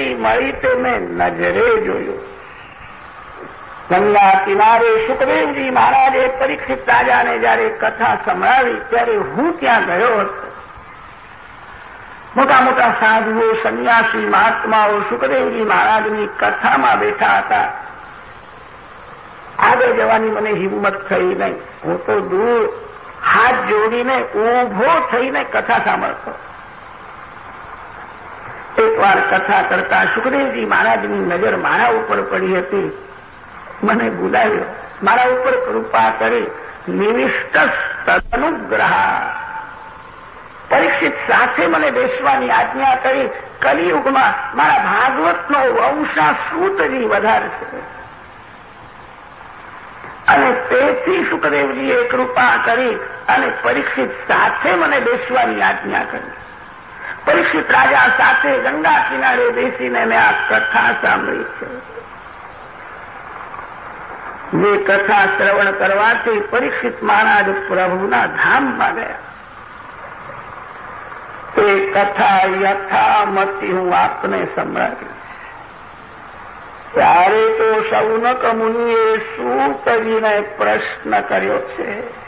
શક્તિ મળી તે મેં નજરે જોયું. ગંગા કિનારે સુખદેવજી મહારાજે પરીક્ષિત રાજાને જયારે કથા સંભળાવી, ત્યારે હું ત્યાં ગયો હતો. મોટા મોટા સાધુઓ, સંન્યાસી, મહાત્માઓ સુખદેવજી મહારાજની કથામાં બેઠા હતા. આગળ જવાની મને હિંમત થઈ નહીં. હું તો દૂર હાથ જોડીને ઊભો થઈને કથા સાંભળતો. એકવાર કથા કરતા સુખદેવજી મહારાજની નજર મારા ઉપર પડી હતી. મને બોલાવ્યો મારા ઉપર કૃપા કરી, નિવિષ્ટ તદનુગ્રહ. પરીક્ષિત સાથે મને બેસવાની આજ્ઞા કરી કલિયુગમાં મારા ભાગવતનો વંશા વધારશે. અને તેથી સુખદેવજીએ કૃપા કરી અને પરીક્ષિત સાથે મને બેસવાની આજ્ઞા કરી. પરીક્ષિત રાજા સાથે ગંગા કિનારે બેસીને મેં આ કથા સાંભળી છે. જે કથા શ્રવણ કરવાથી પરીક્ષિત મહારાજ પ્રભુના ધામમાં ગયા. તે કથા યથામતી હું આપને સંભળાવી. ત્યારે તો સૌનક મુનિએ શું કરીને પ્રશ્ન કર્યો છે.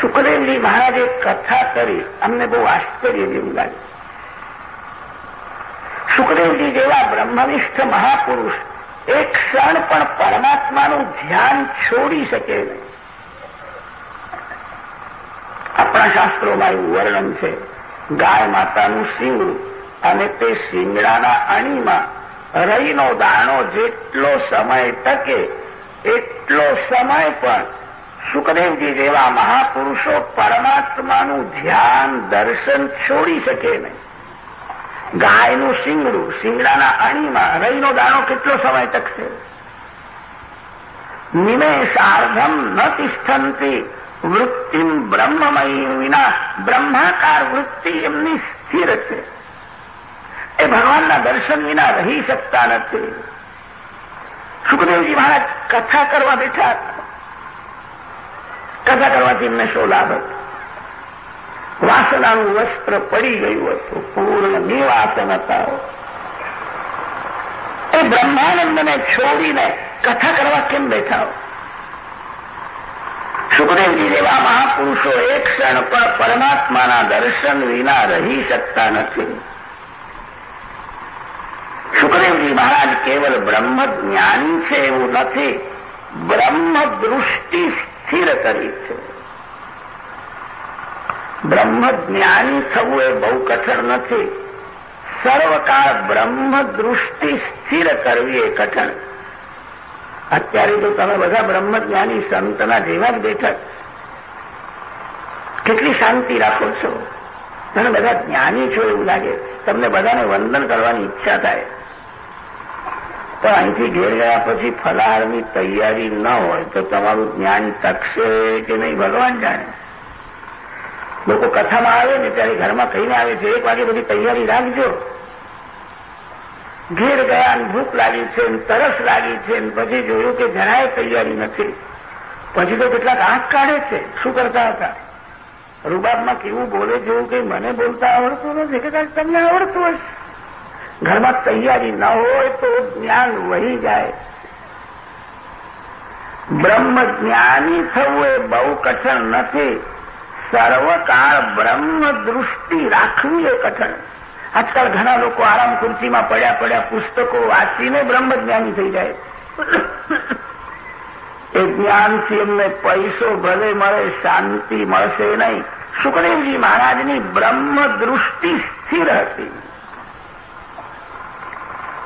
સુખદેવજી મહારાજે કથા કરી. અમને બહુ આશ્ચર્ય જેવું લાગ્યું. સુખદેવજી જેવા બ્રહ્મનિષ્ઠ મહાપુરુષ એક ક્ષણ પણ પરમાત્માનું ધ્યાન છોડી શકે નહીં. આપણા શાસ્ત્રોમાં એવું વર્ણન છે, ગાય માતાનું સિંગડું અને તે શિંગડાના અણીમાં રહીનો દાણો જેટલો સમય ટકે એટલો સમય પણ સુખદેવજી જેવા મહાપુરુષો પરમાત્માનું ધ્યાન, દર્શન છોડી શકે નહીં. ગાયનું શિંગડું, શિંગડાના અણીમાં રહીનો દાણો કેટલો સમય ટકશે? નિમેષાર્ધમ ન તિષ્ઠંતી, વૃત્તિમ બ્રહ્મમયી વિના બ્રહ્માકાર વૃત્તિ એમની સ્થિર છે. એ ભગવાનના દર્શન વિના રહી શકતા નથી. સુખદેવજી મહારાજ કથા કરવા બેઠા કથા કરવાથી એમને શું લાભ હતો? વાસનાનું વસ્ત્ર પડી ગયું હતું, પૂર્ણ નિવાસન હતા. એ બ્રહ્માનંદને છોડીને કથા કરવા કેમ બેઠા? સુખદેવજી જેવા મહાપુરુષો એક ક્ષણ પર પરમાત્માના દર્શન વિના રહી શકતા નથી. સુખદેવજી મહારાજ કેવલ બ્રહ્મ જ્ઞાની છે એવું નથી બ્રહ્મ દૃષ્ટિ સ્થિર કરી છે. બ્રહ્મ જ્ઞાની થવું એ બહુ કઠણ નથી. સર્વકાળ બ્રહ્મ દૃષ્ટિ સ્થિર કરવી એ કઠણ. અત્યારે તો તમે બધા બ્રહ્મ જ્ઞાની સંતના જેવા જ બેઠા. કેટલી શાંતિ રાખો છો. તમે બધા જ્ઞાની છો એવું લાગે. તમને બધાને વંદન કરવાની ઈચ્છા થાય. પણ અહીંથી ઘેર ગયા પછી ફલાહારની તૈયારી ન હોય તો તમારું જ્ઞાન ટકશે કે નહીં, ભગવાન જાણે. લોકો કથામાં આવે ને ત્યારે ઘરમાં કહીને આવે છે, એક વાગે બધી તૈયારી રાખજો. ઘેર ગયા ને ભૂખ લાગી છે ને તરસ લાગી છે ને પછી જોયું કે જરાય તૈયારી નથી. પછી તો કેટલાક આંખ કાઢે છે. શું કરતા હતા? રૂબાબમાં કેવું બોલે જેવું કે મને બોલતા આવડતું નથી, કે તમને આવડતું હશે. ઘરમાં તૈયારી ન હોય તો જ્ઞાન વહી જાય. બ્રહ્મ જ્ઞાની થવું એ બહુ કઠણ નથી. સર્વકાળ બ્રહ્મ દૃષ્ટિ રાખવી એ કઠણ. આજકાલ ઘણા લોકો આરામ ખુરશીમાં પડ્યા પડ્યા પુસ્તકો વાંચીને બ્રહ્મજ્ઞાની થઈ જાય. એ જ્ઞાનથી એમને પૈસો ભલે મળે, શાંતિ મળશે નહીં. સુખદેવજી મહારાજની બ્રહ્મ દૃષ્ટિ સ્થિર હતી.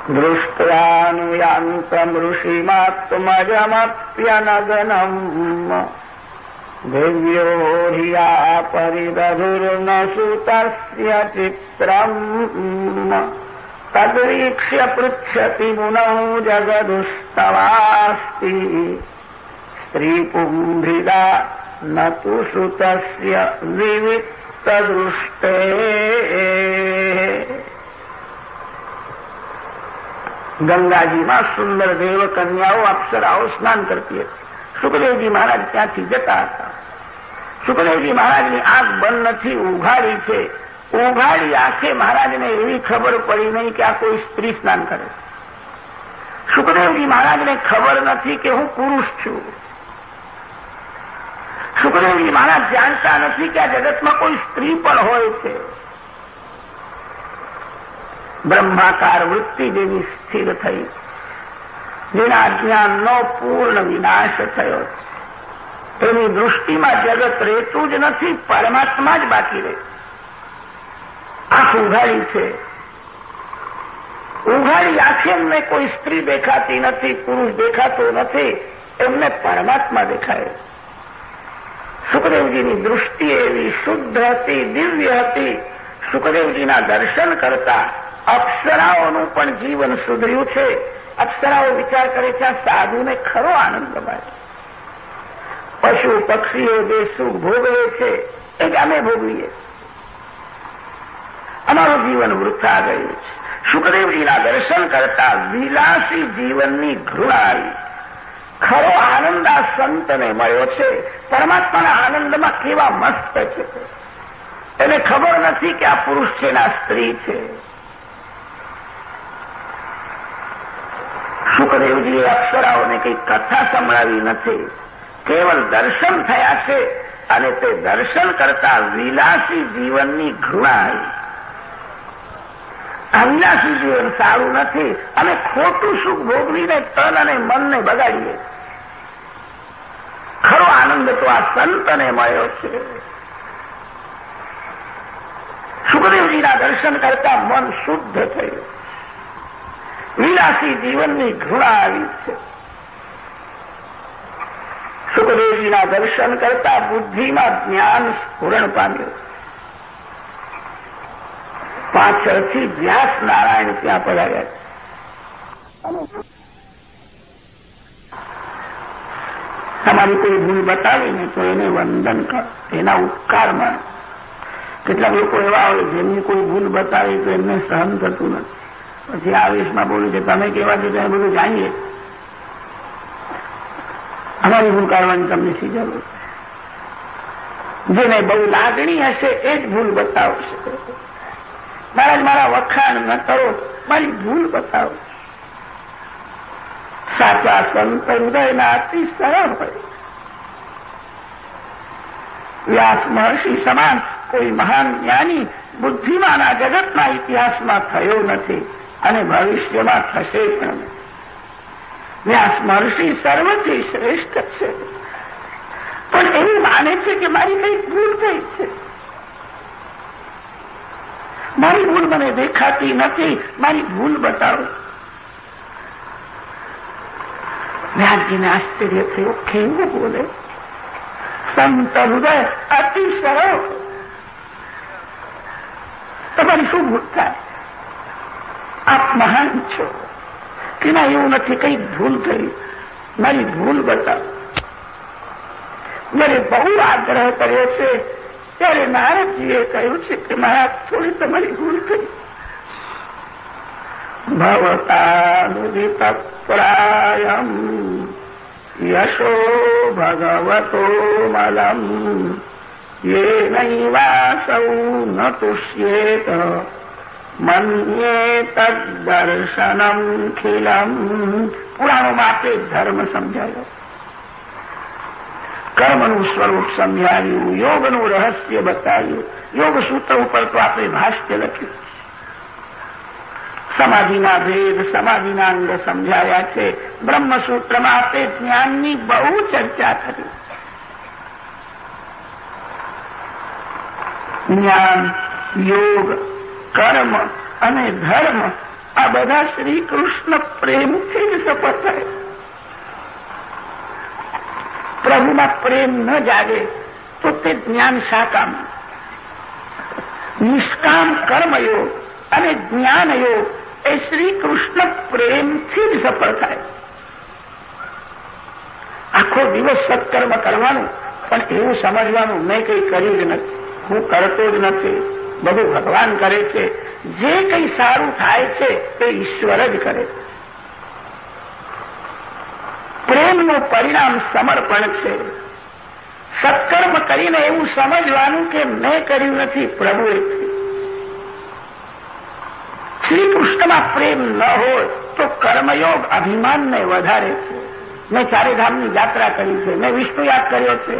દૃષ્ટાનુયાંતમ ઋષિમાત્મજમપ્યનગનમ દિવ્યો હિયા પરિદધુર્ન સુતસ્ય ચિત્રમ તદ્વીક્ષ્ય પૃચ્છતિ મુનૌ જગદુસ્તવાસ્તિ સ્ત્રીપુંભિદા ન તુ સુતસ્ય વિવિક્તદૃષ્ટે ગંગાજીમાં સુંદર દેવ અપ્સરાઓ સ્નાન કરતી હતી. સુખદેવજી મહારાજ ત્યાંથી જતા હતા. સુખદેવજી મહારાજની આંખ બંધ નથી, ઉઘાડી છે. ઉઘાડી આંખે મહારાજને એવી ખબર પડી નહીં કે આ કોઈ સ્ત્રી સ્નાન કરે સુખદેવજી મહારાજને ખબર નથી કે હું પુરુષ છું. સુખદેવજી મહારાજ જાણતા નથી કે આ જગતમાં કોઈ સ્ત્રી પણ હોય છે. બ્રહ્માકાર વૃત્તિ જેવી સ્થિર થઈ. જેના જ્ઞાનનો પૂર્ણ વિનાશ થયો એની દૃષ્ટિમાં જગત રહેતું જ નથી, પરમાત્મા જ બાકી રહે. આંખ ઉઘાડી છે. ઉઘાડી આંખે એમને કોઈ સ્ત્રી દેખાતી નથી, પુરુષ દેખાતો નથી, એમને પરમાત્મા દેખાય. સુખદેવજીની દૃષ્ટિ એવી શુદ્ધ હતી, દિવ્ય હતી. સુખદેવજીના દર્શન કરતા અપ્સરાઓનું પણ જીવન સુધર્યું છે. અપ્સરાઓ વિચાર કરે છે, આ સાધુને ખરો આનંદ મળે પશુ પક્ષીઓ જે સુખ ભોગવે છે, એ અમે ભોગવીએ અમારું જીવન વૃથા ગયું છે. સુખદેવજીના દર્શન કરતા વિલાસી જીવનની ઘૃણા ખરો આનંદ આ સંતને મળ્યો છે. પરમાત્માના આનંદમાં કેવા મસ્ત છે. એને ખબર નથી કે આ પુરુષ છે ના સ્ત્રી છે. સુખદેવજીએ અક્ષરાઓને કંઈ કથા સંભળાવી નથી. કેવલ દર્શન થયા છે અને તે દર્શન કરતા વિલાસી જીવનની ઘૃણા આવી આ જીવન સારું નથી અને ખોટું સુખ ભોગવીને તન અને મનને બગાડીએ. ખરો આનંદ તો આ સંતને મળ્યો છે. સુખદેવજીના દર્શન કરતા મન શુદ્ધ થયું. વિલાસી જીવનની ઘૃણા આવી છે. સુખદેવજીના દર્શન કરતા બુદ્ધિમાં જ્ઞાન સ્ફુરણ પામ્યું. પાછળથી વ્યાસ નારાયણ ત્યાં પધાર્યા તમારી કોઈ ભૂલ બતાવીને તો એને વંદન કર, એના ઉપકારમાં કેટલાક લોકો એવા હોય જેમની કોઈ ભૂલ બતાવી તો એમને સહન થતું નથી. પછી આવેશમાં બોલું છે, તમે કેવા છો તમે બધું જાણીએ. અમારી ભૂલ કાઢવાની તમને શી જરૂર? જેને બહુ લાગણી હશે એ જ ભૂલ બતાવશે. મહારાજ મારા વખાણ ન કરો, મારી ભૂલ બતાવો. સાચા સંત હૃદયના અતિ સરળ હોય. વ્યાસ મહર્ષિ સમાન કોઈ મહાન જ્ઞાની બુદ્ધિમાન જગતના ઇતિહાસમાં થયો નથી. અને ભવિષ્યમાં થશે પણ. વ્યાસ મહર્ષિ સર્વથી શ્રેષ્ઠ છે. પણ એવું માને છે કે મારી કંઈક ભૂલ થઈ છે. મારી ભૂલ મને દેખાતી નથી. મારી ભૂલ બતાવો. વ્યાસજીને આશ્ચર્ય થયું, કેવું બોલે? સંત હૃદય અતિ સરળ. તમારી શું ભૂલ થાય? આપ મહાન છો. તેમાં એવું નથી, કઈ ભૂલ થઈ મારી ભૂલ બતાવ. જયારે બહુ આગ્રહ કર્યો છે. ત્યારે નારદજીએ કહ્યું છે કે મહારાજ, થોડી તમારી ભૂલ થઈ ભવતાનુદિતપ્રાયમ યશો ભગવતો મલમ. યેનૈવાસૌ ન તુષ્યેત. મન્યે તદર્શનમ ખીલમ પુરાણોમાં આપે ધર્મ સમજાયો કર્મનું સ્વરૂપ સમજાવ્યું યોગનું રહસ્ય બતાવ્યું યોગ સૂત્ર ઉપર તો આપણે ભાષ્ય લખ્યું સમાધિના ભેદ સમાધિના અંગ સમજાયા છે બ્રહ્મસૂત્રમાં આપે જ્ઞાનની બહુ ચર્ચા કરી જ્ઞાન યોગ કર્મ અને ધર્મ આ બધા શ્રી કૃષ્ણ પ્રેમથી જ સફળ પ્રભુમાં પ્રેમ ન જાગે તો તે જ્ઞાન સાકામ નિષ્કામ કર્મયોગ અને જ્ઞાન યોગ એ શ્રી કૃષ્ણ પ્રેમથી જ સફળ થાય. આખો દિવસ સત્કર્મ કરવાનું, પણ એવું સમજવાનું મેં કંઈ કર્યું જ નથી. હું કરતો જ નથી. બધું ભગવાન કરે છે. જે કંઈ સારું થાય છે તે ઈશ્વર જ કરે. પ્રેમનું પરિણામ સમર્પણ છે. સત્કર્મ કરીને એવું સમજવાનું કે મેં કર્યું નથી, પ્રભુએ શ્રી કૃષ્ણમાં પ્રેમ ન હોય તો કર્મયોગ અભિમાનને વધારે છે. મેં ચારેધામની યાત્રા કરી છે. મેં વિષ્ણુ યાદ કર્યો છે.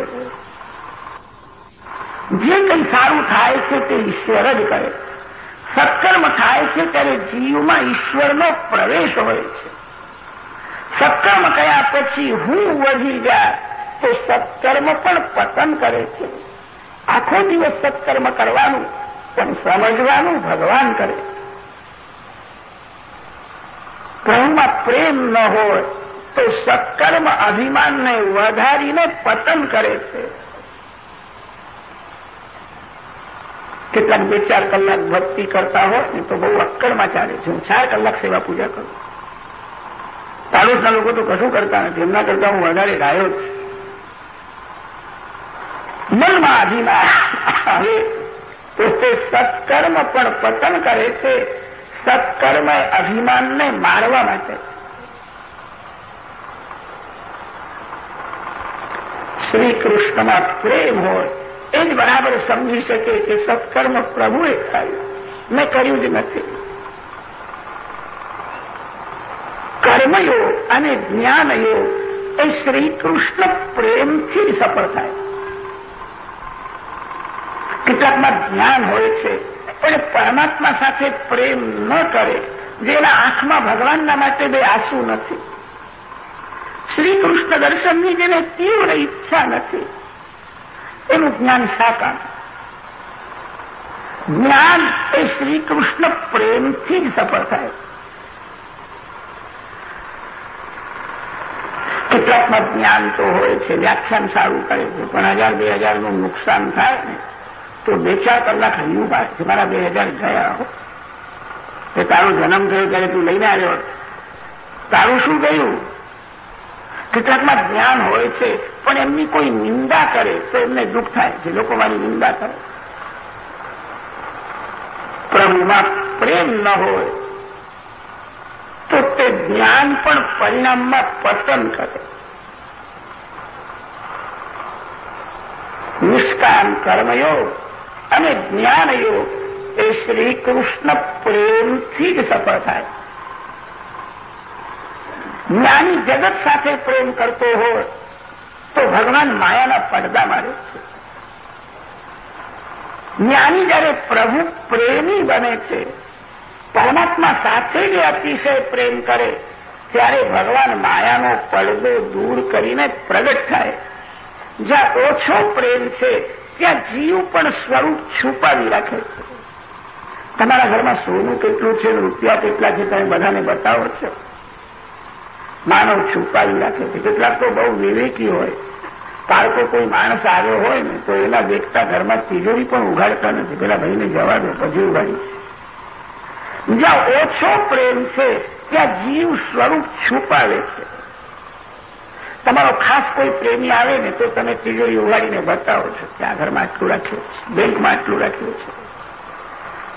જે કંઈ સારું થાય છે તે ઈશ્વર જ કરે. સત્કર્મ થાય છે ત્યારે જીવમાં ઈશ્વરનો પ્રવેશ હોય છે. સત્કર્મ કયા પછી હું વધી જાય તો સત્કર્મ પણ પતન કરે છે. આખો દિવસ સત્કર્મ કરવાનું, પણ સમજવાનું ભગવાન કરે. પ્રભુમાં પ્રેમ ન હોય તો સત્કર્મ અભિમાનને વધારીને પતન કરે છે. કેટલાક બે ચાર કલાક ભક્તિ કરતા હોય ને તો બહુ અક્કડમાં ચાલે છે. હું ચાર કલાક સેવા પૂજા કરું. પાડોશના લોકો તો કશું કરતા નથી. એમના કરતા હું વધારે રાયો છું. મનમાં આધીમાં આવે તો તે સત્કર્મ પણ પતન કરે છે. સત્કર્મ અભિમાનને મારવા માટે. શ્રી કૃષ્ણમાં પ્રેમ હોય. એ જ બરાબર સમજી શકે કે સત્કર્મ પ્રભુએ કર્યું મેં કર્યું જ નથી. કર્મયોગ અને જ્ઞાનયોગ એ શ્રી પ્રેમથી સફળ થાય. કેટલાકમાં જ્ઞાન હોય છે, પણ પરમાત્મા સાથે પ્રેમ ન કરે જેના આંખમાં ભગવાનના માટે બે આંસુ નથી. શ્રી કૃષ્ણ દર્શનની જેને તીવ્ર ઈચ્છા નથી એનું જ્ઞાન સાકાર. જ્ઞાન એ શ્રી કૃષ્ણ પ્રેમથી જ સફળ થાય. કેટલાકમાં જ્ઞાન તો હોય છે, વ્યાખ્યાન સારું કરે છે, પણ હજાર, બે હજારનું નુકસાન થાય ને, તો બે ચાર કલાક હૈયું પાસે છે મારા બે હજાર ગયા હો. એ તારો જન્મ થયો ત્યારે તું લઈને આવ્યો. તારું શું ગયું? કેટલાકમાં જ્ઞાન હોય છે, પણ એમની કોઈ નિંદા કરે તો એમને દુઃખ થાય જે લોકો મારી નિંદા કરે. પ્રભુમાં પ્રેમ ન હોય તો તે જ્ઞાન પણ પરિણામમાં પતન કરે. નિષ્કામ કર્મયોગ અને જ્ઞાનયોગ એ શ્રી કૃષ્ણ પ્રેમથી જ સફળ થાય. જ્ઞાની જગત સાથે પ્રેમ કરતો હોય તો ભગવાન માયાના પડદા મારે છે. જ્ઞાની જ્યારે પ્રભુ પ્રેમી બને છે, પરમાત્મા સાથે જે અતિશય પ્રેમ કરે, ત્યારે ભગવાન માયાનો પડદો દૂર કરીને પ્રગટ થાય. જ્યાં ઓછો પ્રેમ છે, ત્યાં જીવ પણ સ્વરૂપ છુપાવી રાખે છે. તમારા ઘરમાં સોનું કેટલું છે, રૂપિયા કેટલા છે, તમે બધાને બતાવો છો? માનવ છુપાવી રાખે છે. કેટલાક તો બહુ વિવેકી હોય. પારકો કોઈ માણસ આવ્યો હોય ને, તો એના દેખતા ઘરમાં તિજોરી પણ ઉઘાડતા નથી. પેલા ભાઈને જવા દો પછી ઉઘાડી જ્યાં ઓછો પ્રેમ છે, ત્યાં જીવ સ્વરૂપ છુપાવે છે. તમારો ખાસ કોઈ પ્રેમી આવે ને, તો તમે તિજોરી ઉઘાડીને બતાવો છો કે આ ઘરમાં આટલું રાખ્યું છે, બેંકમાં આટલું રાખ્યું છે.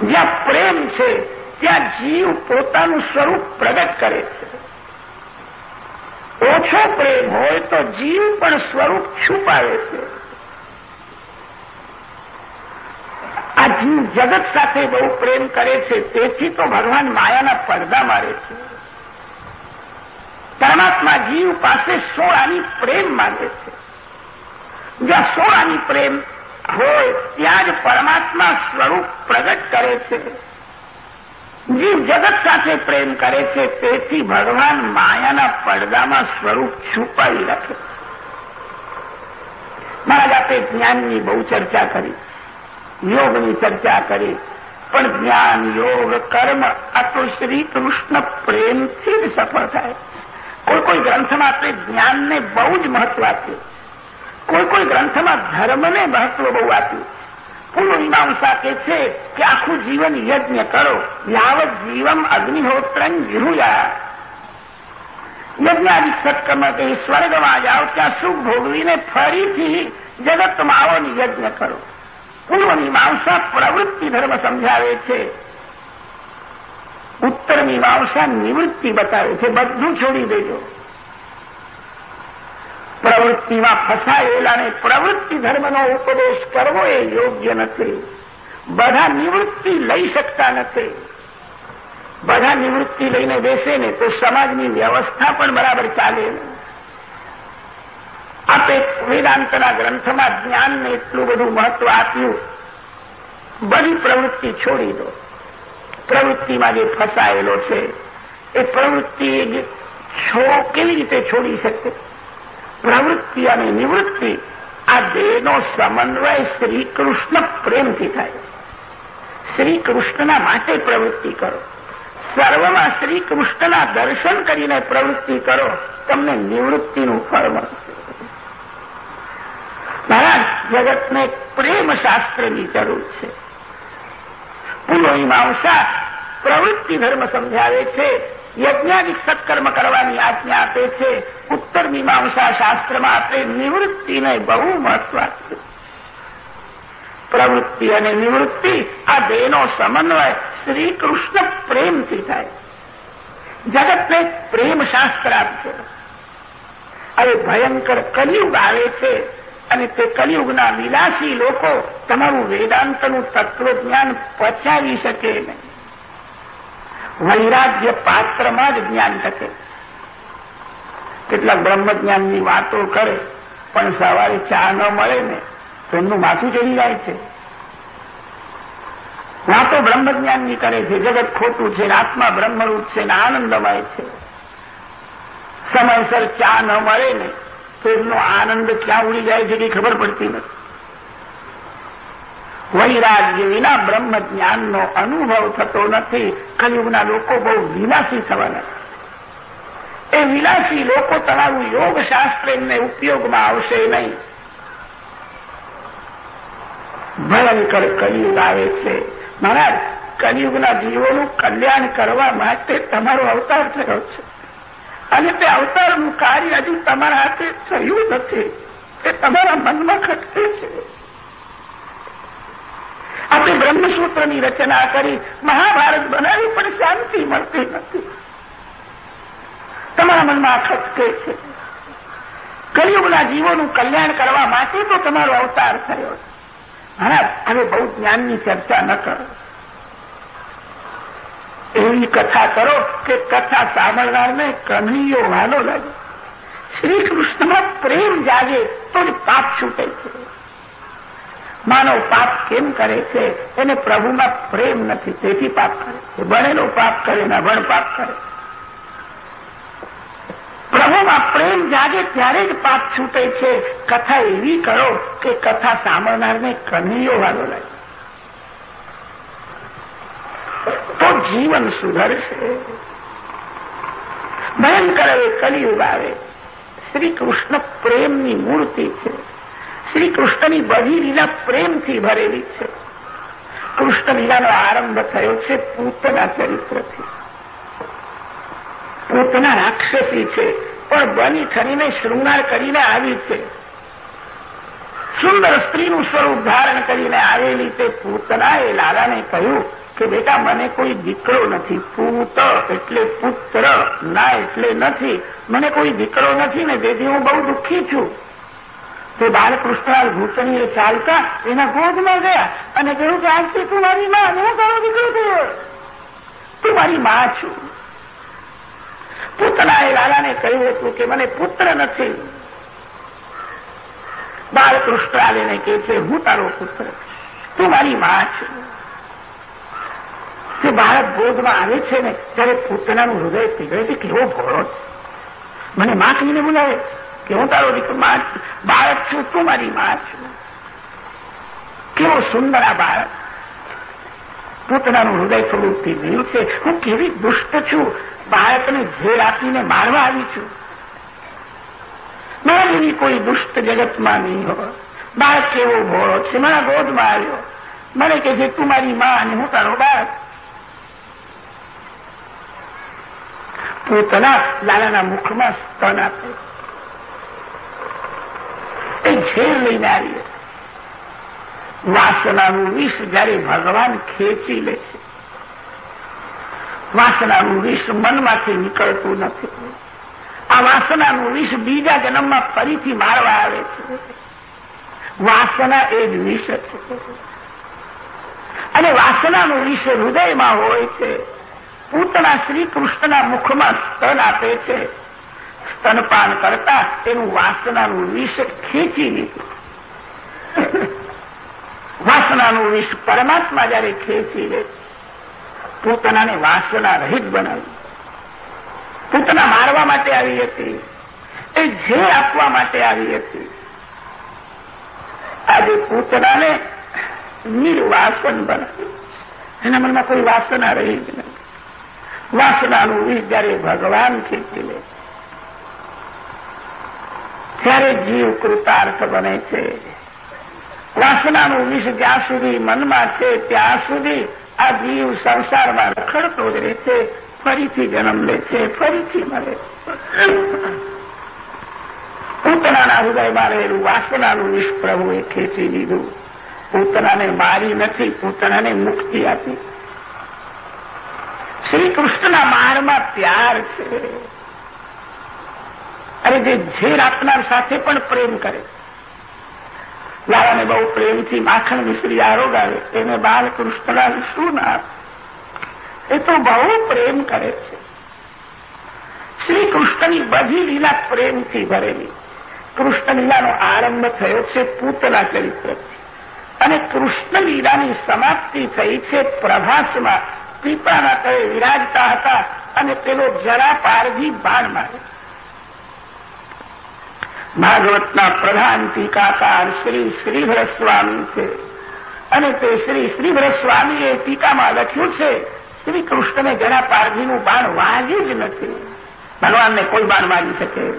જ્યાં પ્રેમ છે, ત્યાં જીવ પોતાનું સ્વરૂપ પ્રગટ કરે છે. ઓછો પ્રેમ હોય તો જીવ પણ સ્વરૂપ છુપાવે છે. આ જીવ જગત સાથે બહુ પ્રેમ કરે છે, તેથી તો ભગવાન માયાના પડદા મારે છે. પરમાત્મા જીવ પાસે સોળાની પ્રેમ માંગે છે. જ્યાં સોળાની પ્રેમ હોય, ત્યાં જ પરમાત્મા સ્વરૂપ પ્રગટ કરે છે. જીવ જગત સાથે પ્રેમ કરે છે, તેથી ભગવાન માયાના પડદામાં સ્વરૂપ છુપાવી રાખે. મહારાજ આપે જ્ઞાનની બહુ ચર્ચા કરી, યોગની ચર્ચા કરી, પણ જ્ઞાન, યોગ, કર્મ આ તો શ્રી કૃષ્ણ પ્રેમથી જ સફળ થાય. કોઈ કોઈ ગ્રંથમાં આપણે જ્ઞાનને બહુ જ મહત્વ આપ્યું. કોઈ કોઈ ગ્રંથમાં ધર્મને મહત્વ બહુ આપ્યું. મીમાંસા કે છે કે આખું જીવન યજ્ઞ કરો. યાવત જીવમ અગ્નિહોત્રન વિહુયા. યજ્ઞાદિક સત્કર્મ કે સ્વર્ગમાં જાઓ, ત્યાં સુખ ભોગવીને ફરીથી જગતમાં આવો યજ્ઞ કરો. પૂર્વ મીમાંસા પ્રવૃત્તિ ધર્મ સમજાવે છે. ઉત્તર મીમાંસા નિવૃત્તિ બતાવે છે. બધું છોડી દેજો. પ્રવૃત્તિમાં ફસાયેલાને પ્રવૃત્તિ ધર્મનો ઉપદેશ કરવો એ યોગ્ય નથી. બધા નિવૃત્તિ લઈ શકતા નથી. બધા નિવૃત્તિ લઈને બેસે ને તો સમાજની વ્યવસ્થા પણ બરાબર ચાલે આપે વેદાંતના ગ્રંથમાં જ્ઞાનને એટલું બધું મહત્વ આપ્યું. બધી પ્રવૃત્તિ છોડી દો. પ્રવૃત્તિમાં જે ફસાયેલો છે, એ પ્રવૃત્તિ છો કેવી રીતે છોડી શકે? પ્રવૃત્તિ અને નિવૃત્તિ, આ બેનો સમન્વય શ્રી પ્રેમથી થાય. શ્રી માટે પ્રવૃત્તિ કરો. સર્વમાં શ્રી દર્શન કરીને પ્રવૃત્તિ કરો, તમને નિવૃત્તિનું ફળ મળશે. મહારાજ, જગતને પ્રેમ શાસ્ત્રની જરૂર છે. પૂર્વમીમાંસા પ્રવૃત્તિ ધર્મ સમજાવે છે યજ્ઞાદિક સત્કર્મ કરવાની આજ્ઞા આપે છે. ઉત્તર મીમાંસા શાસ્ત્રમાં આપણે નિવૃત્તિને બહુ મહત્વ આપ્યું. પ્રવૃત્તિ અને નિવૃત્તિ, આ બેનો સમન્વય શ્રી પ્રેમથી થાય. જગતને પ્રેમ શાસ્ત્ર આપશે હવે ભયંકર કલયુગ આવે છે અને તે કલયુગના વિલાસી લોકો તમારું વેદાંતનું તત્વજ્ઞાન પચાવી શકે નહીં. વૈરાગ્ય પાત્રમાં જ જ્ઞાન ટકે. કેટલાક બ્રહ્મજ્ઞાનની વાતો કરે, પણ સવારે ચા ન મળે ને, તો એમનું માથું ચડી જાય છે. વાતો બ્રહ્મજ્ઞાનની કરે છે. જગત ખોટું છે આત્મા બ્રહ્મરૂપ છે ને આનંદમય છે. સમયસર ચા ન મળે ને, તો એમનો આનંદ ક્યાં ઉડી જાય છે ખબર પડતી નથી. વૈરાગ્ય વિના બ્રહ્મ જ્ઞાનનો અનુભવ થતો નથી. કલયુગના લોકો બહુ વિલાસી થવાના એ વિલાસી લોકો તમારું યોગશાસ્ત્ર એમને ઉપયોગમાં આવશે નહીં. ભયંકર કલયુગ આવે છે. મહારાજ, કલયુગના જીવોનું કલ્યાણ કરવા માટે તમારો અવતાર થયો છે. અને તે અવતારનું કાર્ય હજુ તમારા હાથે થયું નથી. તે તમારા મનમાં ખટકે છે. આપણે બ્રહ્મસૂત્રની રચના કરી મહાભારત બનાવી પણ શાંતિ મળતી નથી. તમારા મનમાં ખટકે છે. કલયુગના જીવોનું કલ્યાણ કરવા માટે તો તમારો અવતાર થયો મહારાજ, હવે બહુ જ્ઞાનની ચર્ચા ન કરો. એવી કથા કરો કે કથા સાંભળનારને કનૈયો વાલો લાગે. શ્રી કૃષ્ણમાં પ્રેમ જાગે તો જ પાપ છૂટે છે. માનવ પાપ કેમ કરે છે? એને પ્રભુમાં પ્રેમ નથી, તેથી પાપ કરે છે. ભણેલો પાપ કરે ને અભણ પાપ કરે પ્રભુમાં પ્રેમ જાગે ત્યારે જ પાપ છૂટે છે. કથા એવી કરો કે કથા સાંભળનારને કનૈયો વાલો લાગે. તો જીવન સુધરશે. ભયંકર એ કલિયુગ આવે. શ્રી કૃષ્ણ પ્રેમની મૂર્તિ છે. શ્રી બધી લીલા પ્રેમથી ભરેલી છે. કૃષ્ણ આરંભ થયો છે પૂતના ચરિત્રથી. પૂતના રાક્ષસી છે, પણ બની ઠરીને શૃંગાર કરીને આવી છે. સુંદર સ્ત્રીનું સ્વરૂપ ધારણ કરીને આવેલી તે પૂતનાએ લાલાને કહ્યું કે, બેટા, મને કોઈ દીકરો નથી. પૂત એટલે પુત્ર, ના એટલે નથી. મને કોઈ દીકરો નથી ને તેથી હું બહુ દુઃખી છું. તે બાલકૃષ્ણલાલ ભૂષણીએ ચાલતા એના ગોદમાં ગયા અને કહ્યું કે આજથી તું મારી માં, હું તારો દીકરો થયો. તું મારી માં છું. પૂતનાએ લાલાને કહ્યું હતું કે, મને પુત્ર નથી. બાળકૃષ્ણ આવીને કહે છે, હું તારો પુત્ર તું મારી માં છું. તે બાળક ગોદમાં આવે છે ને, ત્યારે પૂતનાનું હૃદય પીગળે છે કેવો ભોળો છે. મને માં કહીને બોલાવે કે હું તારો દીકરો માં બાળક છું, તું મારી માં છું. કેવો સુંદર આ બાળક. પૂતનાનું હૃદય થોડું પીગળ્યું છે. હું કેવી દુષ્ટ છું. બાળકને ઝેર આપીને મારવા આવી છું. મારા જેવી કોઈ દુષ્ટ જગતમાં નહીં હોય બાળક કેવો ભોળો છે. મારા ગોદમાં આવ્યો. મને કે જે તું મારી માં અને હું તારો બાળક. પૂતના લાલાના મુખમાં સ્તન આપે. એ ઝેર લઈને આવી વાસનાનું વિષ જ્યારે ભગવાન ખેંચી લે છે. વાસનાનું વિષ મનમાંથી નીકળતું નથી. આ વાસનાનું વિષ બીજા જન્મમાં ફરીથી મારવા આવે છે. વાસના એ જ વિષ છે. અને વાસનાનું વિષ હૃદયમાં હોય છે. પૂતના શ્રી કૃષ્ણના મુખમાં સ્તન આપે છે. સ્તનપાન કરતા તેનું વાસનાનું વિષ ખેંચી લીધું. વાસનાનું વિષ પરમાત્મા જયારે ખેંચી લે, પૂતનાને વાસના રહિત બનાવી. પૂતના મારવા માટે આવી હતી, એ જે આપવા માટે આવી હતી. આજે પૂતનાને નિર્વાસન બનાવ્યું એના મનમાં કોઈ વાસના રહી જ નથી. વાસનાનું વિષ જયારે ભગવાન ખેંચી લે ત્યારે જીવ કૃતાર્થ બને છે. વાસનાનું વિષ જ્યાં સુધી મનમાં છે, ત્યાં સુધી આ જીવ સંસારમાં રખડતો જ રહે છે, ફરીથી જન્મ લે છે, ફરીથી મળે પૂતનાના હૃદયમાં રહેલું વાસનાનું વિષ પ્રભુએ ખેંચી લીધું. પૂતનાને મારી નથી પૂતનાને મુક્તિ આપી. શ્રી કૃષ્ણના મારમાં પ્યાર છે. અરે જે ઝેર આપનાર સાથે પણ પ્રેમ કરે. લાલાને બહુ પ્રેમથી માખણ મિશ્રી આરોગાવે એને બાલકૃષ્ણલાલ શું ના એ તો બહુ પ્રેમ કરે છે. શ્રી કૃષ્ણની બધી લીલા પ્રેમથી ભરેલી. કૃષ્ણ લીલાનો આરંભ થયો છે પૂતના ચરિત્રથી. અને કૃષ્ણ લીલાની સમાપ્તિ થઈ છે પ્રભાસમાં. પીપળાના તળે વિરાજતા હતા અને પેલો જરા પારધી બાણ મારે. ભાગવતના પ્રધાન ટીકાકાર શ્રી શ્રીધર સ્વામી છે. અને તે શ્રી શ્રીધર સ્વામીએ ટીકામાં લખ્યું છે, શ્રી કૃષ્ણને જરા પારધીનું બાણ વાગ્યું જ નથી. ભગવાનને કોઈ બાણ વાગી શકે?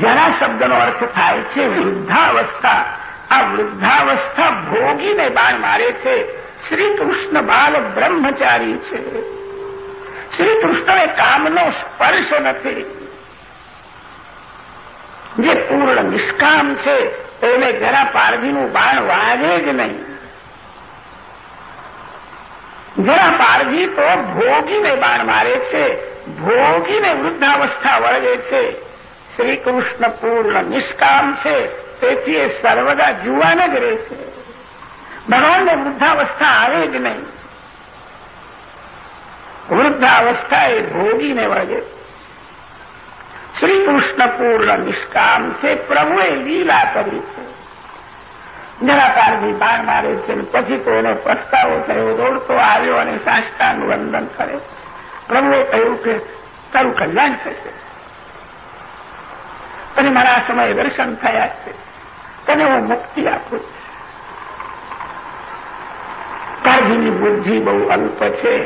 જરા શબ્દનો અર્થ થાય છે, વૃદ્ધાવસ્થા. આ વૃદ્ધાવસ્થા ભોગીને બાણ મારે છે. શ્રી કૃષ્ણ બાલ બ્રહ્મચારી છે. શ્રી કૃષ્ણને કામનો સ્પર્શ નથી. જે પૂર્ણ નિષ્કામ છે, એને જરા પારધીનું બાણ વાગે જ નહીં. જરા પારધી તો ભોગીને બાણ મારે છે, ભોગીને વૃદ્ધાવસ્થા વળગે છે. શ્રી કૃષ્ણ પૂર્ણ નિષ્કામ છે, તેથી એ સર્વદા જુવાન જ રહે છે. ભગવાનને વૃદ્ધાવસ્થા આવે જ નહીં. વૃદ્ધાવસ્થા એ ભોગીને વળગે શ્રી કૃષ્ણ પૂર્ણ નિષ્કામ છે પ્રભુએ લીલા કરી છે જરાકારની બાણ મારે છે પછી તો પસ્તાવો થયો દોડતો આવ્યો અને સાષ્ટાંગ વંદન કરે પ્રભુએ કહ્યું કે તારું કલ્યાણ થશે તને મારા સમયે દર્શન થયા છે તને હું મુક્તિ આપું કાળજીની બુદ્ધિ બહુ અલ્પ છે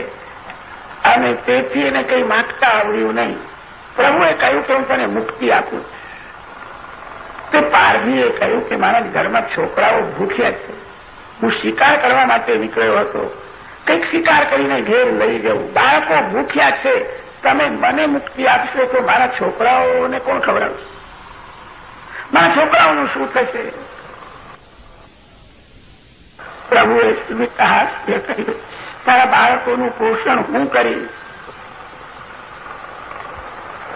અને તેથી એને કંઈ માગતા આવડ્યું નહીં પ્રભુએ કહ્યું કે હું તને મુક્તિ આપું. તે પારધીએ કહ્યું કે મારા ઘરમાં છોકરાઓ ભૂખ્યા છે. હું શિકાર કરવા માટે નીકળ્યો હતો. કંઈક શિકાર કરીને ઘેર લઈ જવું. બાળકો ભૂખ્યા છે. તમે મને મુક્તિ આપશો તો મારા છોકરાઓને કોણ ખવડાવશે? મારા છોકરાઓનું શું થશે? પ્રભુએ સ્મિત હાસ્ય કર્યું તારા બાળકોનું પોષણ હું કરીશ.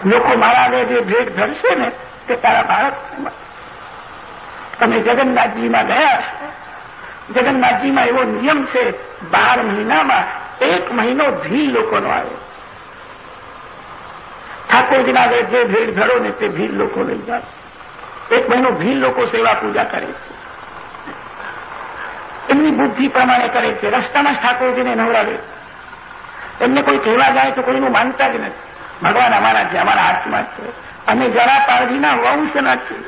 લોકો મારા લે જે ભેટ ધરશે ને તે તારા ભારત તમે જગન્નાથજીમાં ગયા જગન્નાથજીમાં એવો નિયમ છે, બાર મહિનામાં એક મહિનો ભીલ લોકોનો આવે. ઠાકોરજીના જે ભેગ ધરો ને તે ભીલ લોકો લઈ જાય. એક મહિનો ભીલ લોકો સેવા પૂજા કરે છે. એમની બુદ્ધિ પ્રમાણે કરે છે. રસ્તામાં જ ઠાકોરજીને નવરાવે એમને કોઈ કહેવા જાય તો કોઈનું માનતા જ નથી. ભગવાન અમારા છે અમારા હાથમાં છે. અમે જરા પારધીના વંશ નથી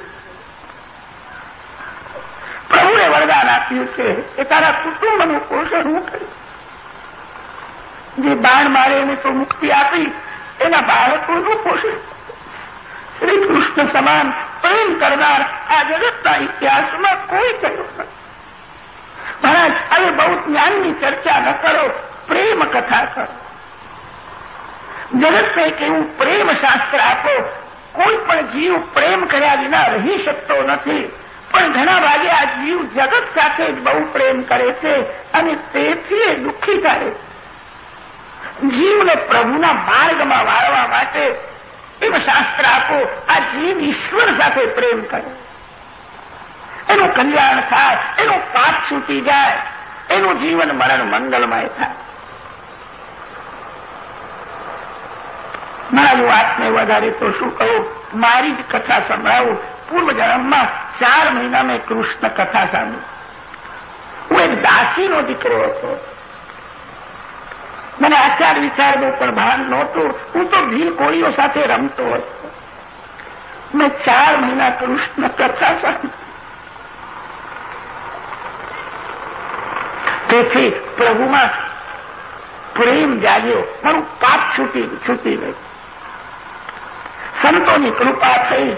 પ્રભુએ વરદાન આપ્યું છે. એ તારા કુટુંબનું પોષણ હું કર્યું જે બાણ મારે એને તો મુક્તિ આપી, એના બાળકોનું પોષણ. શ્રી કૃષ્ણ સમાન પ્રેમ કરનાર આ જગતના ઇતિહાસમાં કોઈ થયો નથી. મહારાજ, હવે બહુ જ્ઞાનની ચર્ચા ન કરો. પ્રેમ કથા કરો. જગતને એક એવું પ્રેમ શાસ્ત્ર આપો, કોઈ પણ જીવ પ્રેમ કર્યા વિના રહી શકતો નથી. પણ ઘણા ભાગે આ જીવ જગત સાથે જ બહુ પ્રેમ કરે છે અને તેથી એ દુઃખી થાય. જીવને પ્રભુના માર્ગમાં વાળવા માટે એમ શાસ્ત્ર આપો, આ જીવ ઈશ્વર સાથે પ્રેમ કરે. એનું કલ્યાણ થાય, એનું પાપ છૂટી જાય, એનું જીવન મરણ મંગલમય થાય. મારી વાતને વધારે તો શું કહું? મારી જ કથા સંભળાવું. પૂર્વજન્મમાં ચાર મહિના મેં કૃષ્ણ કથા સાંભળી. હું એક દાસીનો દીકરો હતો. મને આચાર વિચારનું પણ ભાન નહોતું. હું તો ભીલ કોળીઓ સાથે રમતો હતો. મેં ચાર મહિના કૃષ્ણ કથા સાંભળી. તેથી પ્રભુમાં પ્રેમ જાગ્યો મારું પાપ છૂટી છૂટી ગયું. સંતોની કૃપા થઈ.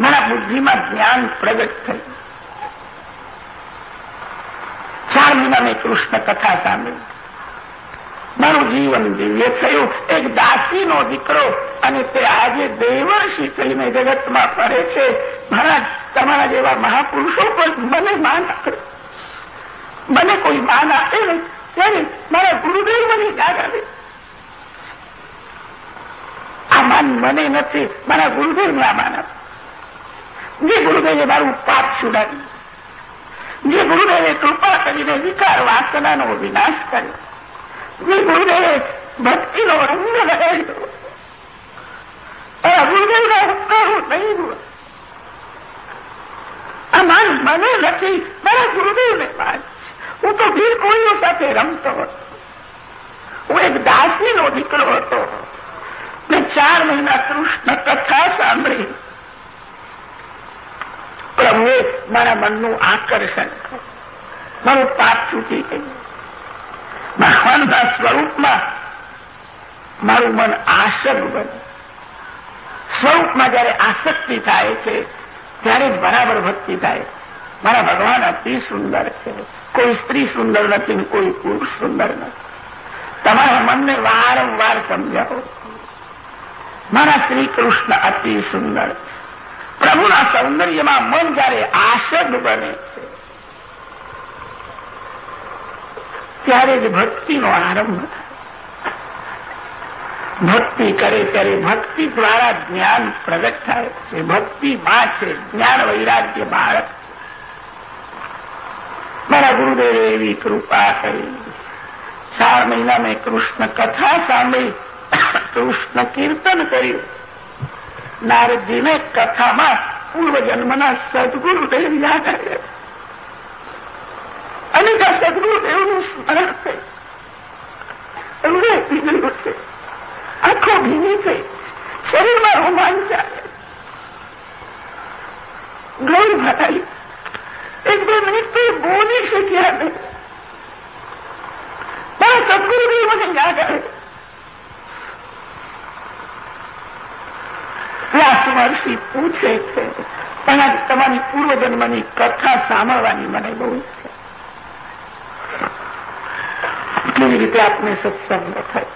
મારા બુદ્ધિમાં જ્ઞાન પ્રગટ થઈ ચાર મહિના મેં કૃષ્ણ કથા સાંભળી. મારું જીવન દિવ્ય થયું. એક દાસીનો દીકરો અને તે આજે દેવર્ષિ કહીને જગતમાં ફરે છે. મહારાજ, તમારા જેવા મહાપુરુષો પણ મને માન આપે. મને કોઈ માન આપે નહીં. ત્યારે મારા ગુરુદેવ મને યાદ આવે. માન મને નથી, મારા ગુરુદેવ ના માન જે ગુરુદેવે મારું પાપ છુડાવ્યું જે ગુરુદેવે કૃપા કરીને વિકાર વાસનાનો વિનાશ કર્યો, જે ગુરુદેવે ભક્તિનો રંગ લગાવ્યો, આ ગુરુદેવના ઉપકારો નહીં આ માન મને નથી, મારા ગુરુદેવને માન. હું તો ભીર કોઈઓ સાથે રમતો હતો. હું એક દાસીનો દીકરો હતો. મેં ચાર મહિના કૃષ્ણ કથા સાંભળી પ્રભુએ મારા મનનું આકર્ષણ મારું પાપ છૂટી ગયું ભગવાનના સ્વરૂપમાં મારું મન આસક્ત બને સ્વરૂપમાં જયારે આસક્તિ થાય છે ત્યારે બરાબર ભક્તિ થાય મારા ભગવાન અતિ સુંદર છે। કોઈ સ્ત્રી સુંદર નથી કોઈ પુરુષ સુંદર નથી। તમારા મનને વારંવાર સમજાવો। મારા શ્રી કૃષ્ણ અતિ સુંદર. પ્રભુના સૌંદર્યમાં મન જયારે આસદ બને છે ત્યારે જ ભક્તિનો આરંભ ભક્તિ કરે ત્યારે ભક્તિ દ્વારા જ્ઞાન પ્રગટ થાય. છે ભક્તિ માં છે, જ્ઞાન વૈરાગ્ય બાળક. મારા ગુરુદેવે એવી કૃપા કરી. ચાર મહિના મેં કૃષ્ણ કથા સાંભળી. કૃષ્ણ કીર્તન કર્યું. નારદજીને કથામાં પૂર્વજન્મના સદગુરુદેવ યાદ આવ્યા અને ત્યાં સદગુરુદેવનું સ્મરણ થયું હૃદય પીગળ્યું છે. આંખો ભીની થઈ શરીરમાં રોમાંચ આવે. ગૌર ભરાઈ, એક બે મિનિટ તો બોલી શક્યા નહીં. મારા સદગુરુદેવ મને યાદ આવે. વ્યાસ મહર્ષિ પૂછે છે. પણ તમારી પૂર્વજન્મની કથા સાંભળવાની મને બહુ ઈચ્છા કેવી રીતે આપને સત્સંગ થાય?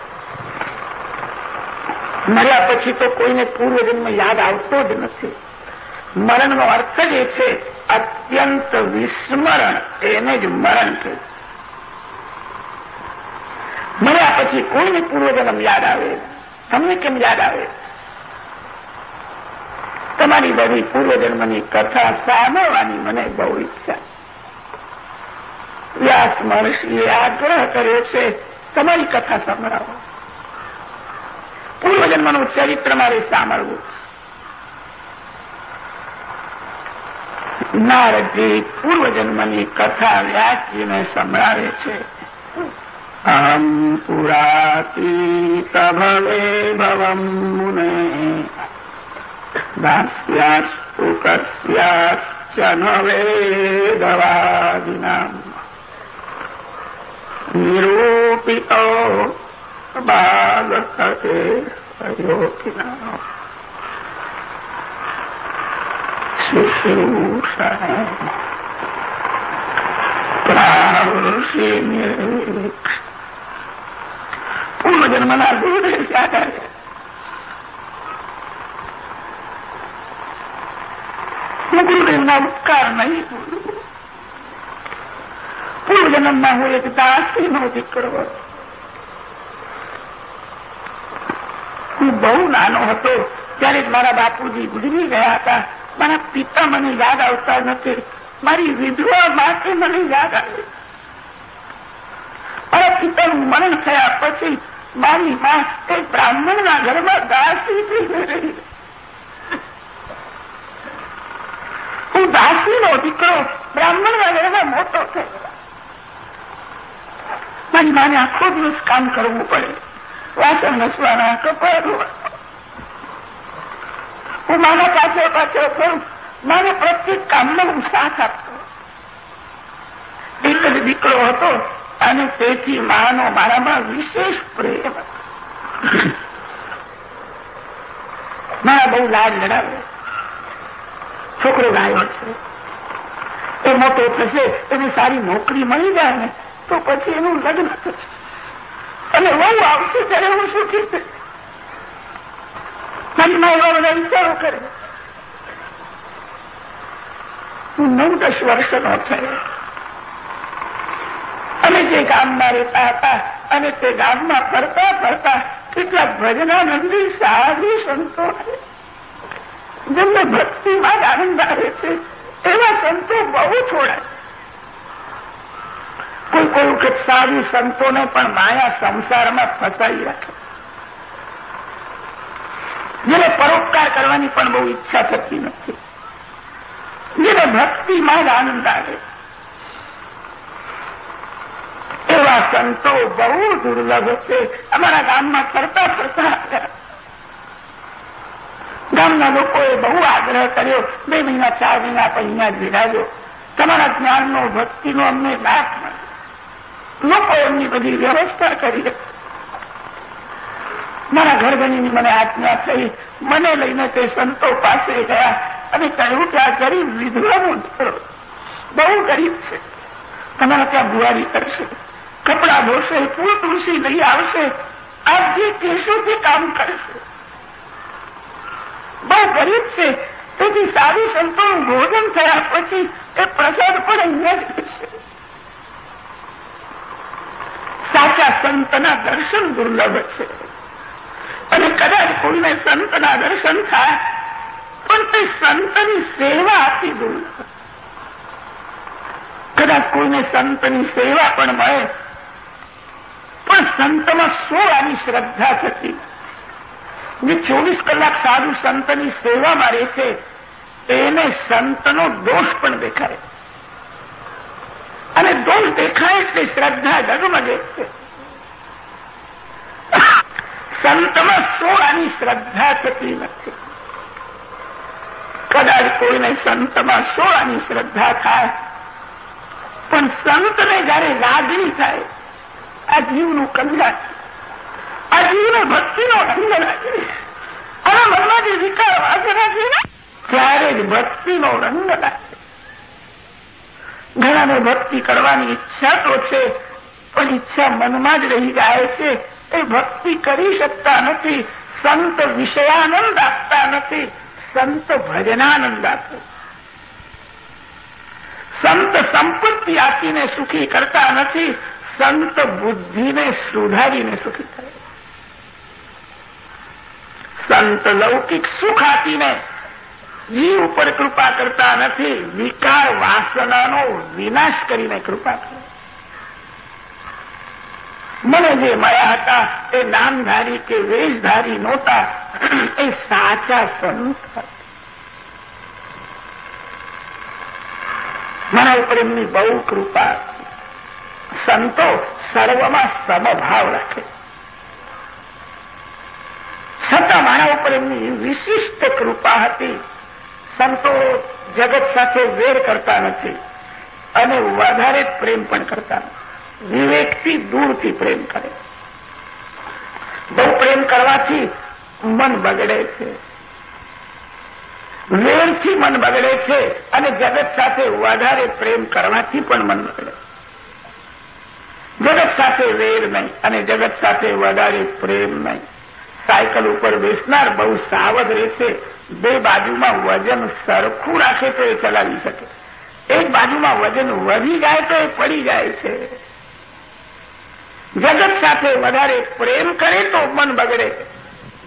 મર્યા પછી તો કોઈને પૂર્વજન્મ યાદ આવતો જ નથી. મરણનો અર્થ જ એ છે, અત્યંત વિસ્મરણ, એને જ મરણ છે. મર્યા પછી કોઈને પૂર્વજન્મ યાદ આવે? તમને કેમ યાદ આવે? તમારી બધી પૂર્વજન્મની કથા સાંભળવાની મને બહુ ઈચ્છા. વ્યાસ મહર્ષિએ આગ્રહ કર્યો છે, તમારી કથા સંભળાવો. પૂર્વજન્મનું ચરિત્ર મારે સાંભળવું નારદજી પૂર્વજન્મની કથા વ્યાસજીને સંભળાવે છે. અહમ પુરાતી ભવે ભવમ મુને દાસ્યાસ્તુ કસ્યાશ્ચ ન વેદવાદિનામ નિરૂપિતો બાલકે યોગિના શુશ્રૂષા પ્રાવૃષિ પૂર્વજન્મના ગુરુદેવ ક્યાં હું ગુરુદેવના નહીં બોલું પૂર્વજન્મમાં હું એક દાસીનો દીકરો હતો હું બહુ નાનો હતો ત્યારે મારા બાપુજી ગુજરી ગયા હતા મારા પિતા મને યાદ આવતા નથી મારી વિધવા માટે મને યાદ આવે મારા પિતાનું મરણ થયા પછી મારી માં એ બ્રાહ્મણના ઘરમાં દાસી થઈ રહી હું દાસીનો દીકરો, બ્રાહ્મણ ઘરમાં મોટો મારી માને આખો દિવસ કામ કરવું પડે. વાસણ નસવાના કપડ હું મારા પાછળ પાછળ કરું મારે પ્રત્યેક કામમાં હું સાથ આપતો. જ દીકરો હતો, અને તેથી માનો મારામાં વિશેષ પ્રેમ હતો. મારા બહુ લાડ લડાવે છોકરો ગાયો છે. એ મોટો થશે, એને સારી નોકરી મળી જાય ને, તો પછી એનું લગ્ન થશે. અને વહુ આવશે ત્યારે હું સુખી થઈશ મનમાં એવા બધા વિચારો કરે. હું નવ દસ વર્ષનો થયો. અમે જે ગામમાં રહેતા હતા અને તે ગામમાં ફરતા ફરતા કેટલા ભજનાનંદી, સાધુ સંતો જેમને ભક્તિમાં જ આનંદ આવે છે, એવા સંતો બહુ થોડા કોઈ કોઈ વખત સારી સંતોને પણ માયા સંસારમાં ફસાઈ રાખે. જેને પરોપકાર કરવાની પણ બહુ ઈચ્છા થતી નથી. જેને ભક્તિમાં જ આનંદ આવે એવા સંતો બહુ દુર્લભ છે. અમારા ગામમાં ફરતા ફરતા ગામના લોકોએ બહુ આગ્રહ કર્યો. બે મહિના, ચાર મહિના અહીંયા જ વિરાજો તમારા જ્ઞાનનો, ભક્તિનો અમને લાભ મળ્યો. લોકો એમની બધી વ્યવસ્થા કરી મારા ઘર બનીની મને આજ્ઞા થઈ. મને લઈને તે સંતો પાસે ગયા અને કહ્યું કે આ ગરીબ વિધવાનું બહુ ગરીબ છે. તમારા ત્યાં બુવારી કરશે. કપડા ધોશે, ફૂલ તુલસી લઈ આવશે. આપ જે કામ કરશે. બહુ ગરીબ છે. તેથી સારી સંતોનું ભોજન થયા પછી એ પ્રસાદ પણ અહીંયા સાચા સંતના દર્શન દુર્લભ છે. અને કદાચ કોઈને સંતના દર્શન થાય, પણ તે સંતની સેવા આપી દુર્લભ. કદાચ કોઈને સંતની સેવા પણ મળે, પણ સંતમાં શું આવી શ્રદ્ધા થતી? જે ચોવીસ કલાક સાધુ સંતની સેવામાં રહે છે, એને સંતનો દોષ પણ દેખાય. અને દોષ દેખાય એટલે શ્રદ્ધા ડગમગે છે. સંતમાં સોળાની શ્રદ્ધા થતી નથી. કદાચ કોઈને સંતમાં સોળાની શ્રદ્ધા થાય, પણ સંતને જયારે લાગણી થાય, આ જીવનું કલ્યાણ આ ભક્તિનો રંગ લાગે. અને મનમાં જે વિચાર વાસના છે ત્યારે જ ભક્તિનો રંગ લાગે. ઘણાને ભક્તિ કરવાની ઈચ્છા તો છે, પણ ઈચ્છા મનમાં જ રહી જાય છે. એ ભક્તિ કરી શકતા નથી, સંત વિષયાનંદ આપતા નથી, સંત ભજનાનંદ આપે. સંત સંપત્તિ આપીને સુખી કરતા નથી, સંત બુદ્ધિને સુધારીને સુખી કરે. સંત લૌકિક સુખ આપીને જીવ ઉપર કૃપા કરતા નથી, વિકાર વાસનાનો વિનાશ કરીને કૃપા કરે. મને જે મળ્યા હતા, એ નામધારી કે વેશધારી નહોતા, એ સાચા સંત મારા ઉપર એમની બહુ કૃપા સંતો સર્વમાં સમભાવ રાખે છતાં મારા ઉપર એમની વિશિષ્ટ કૃપા હતી. સંતો જગત સાથે વેર કરતા નથી અને વધારે પ્રેમ પણ કરતા વિવેકથી દૂરથી પ્રેમ કરે. બહુ પ્રેમ કરવાથી મન બગડે છે. વેરથી મન બગડે છે અને જગત સાથે વધારે પ્રેમ કરવાથી પણ મન બગડે. જગત સાથે વેર નહીં અને જગત સાથે વધારે પ્રેમ નહીં. સાયકલ ઉપર બેસનાર બહુ સાવધ રહેશે. બે બાજુમાં વજન સરખું રાખે તો એ ચલાવી શકે. એક બાજુમાં વજન વધી જાય તો એ પડી જાય છે. જગત સાથે વધારે પ્રેમ કરે તો મન બગડે.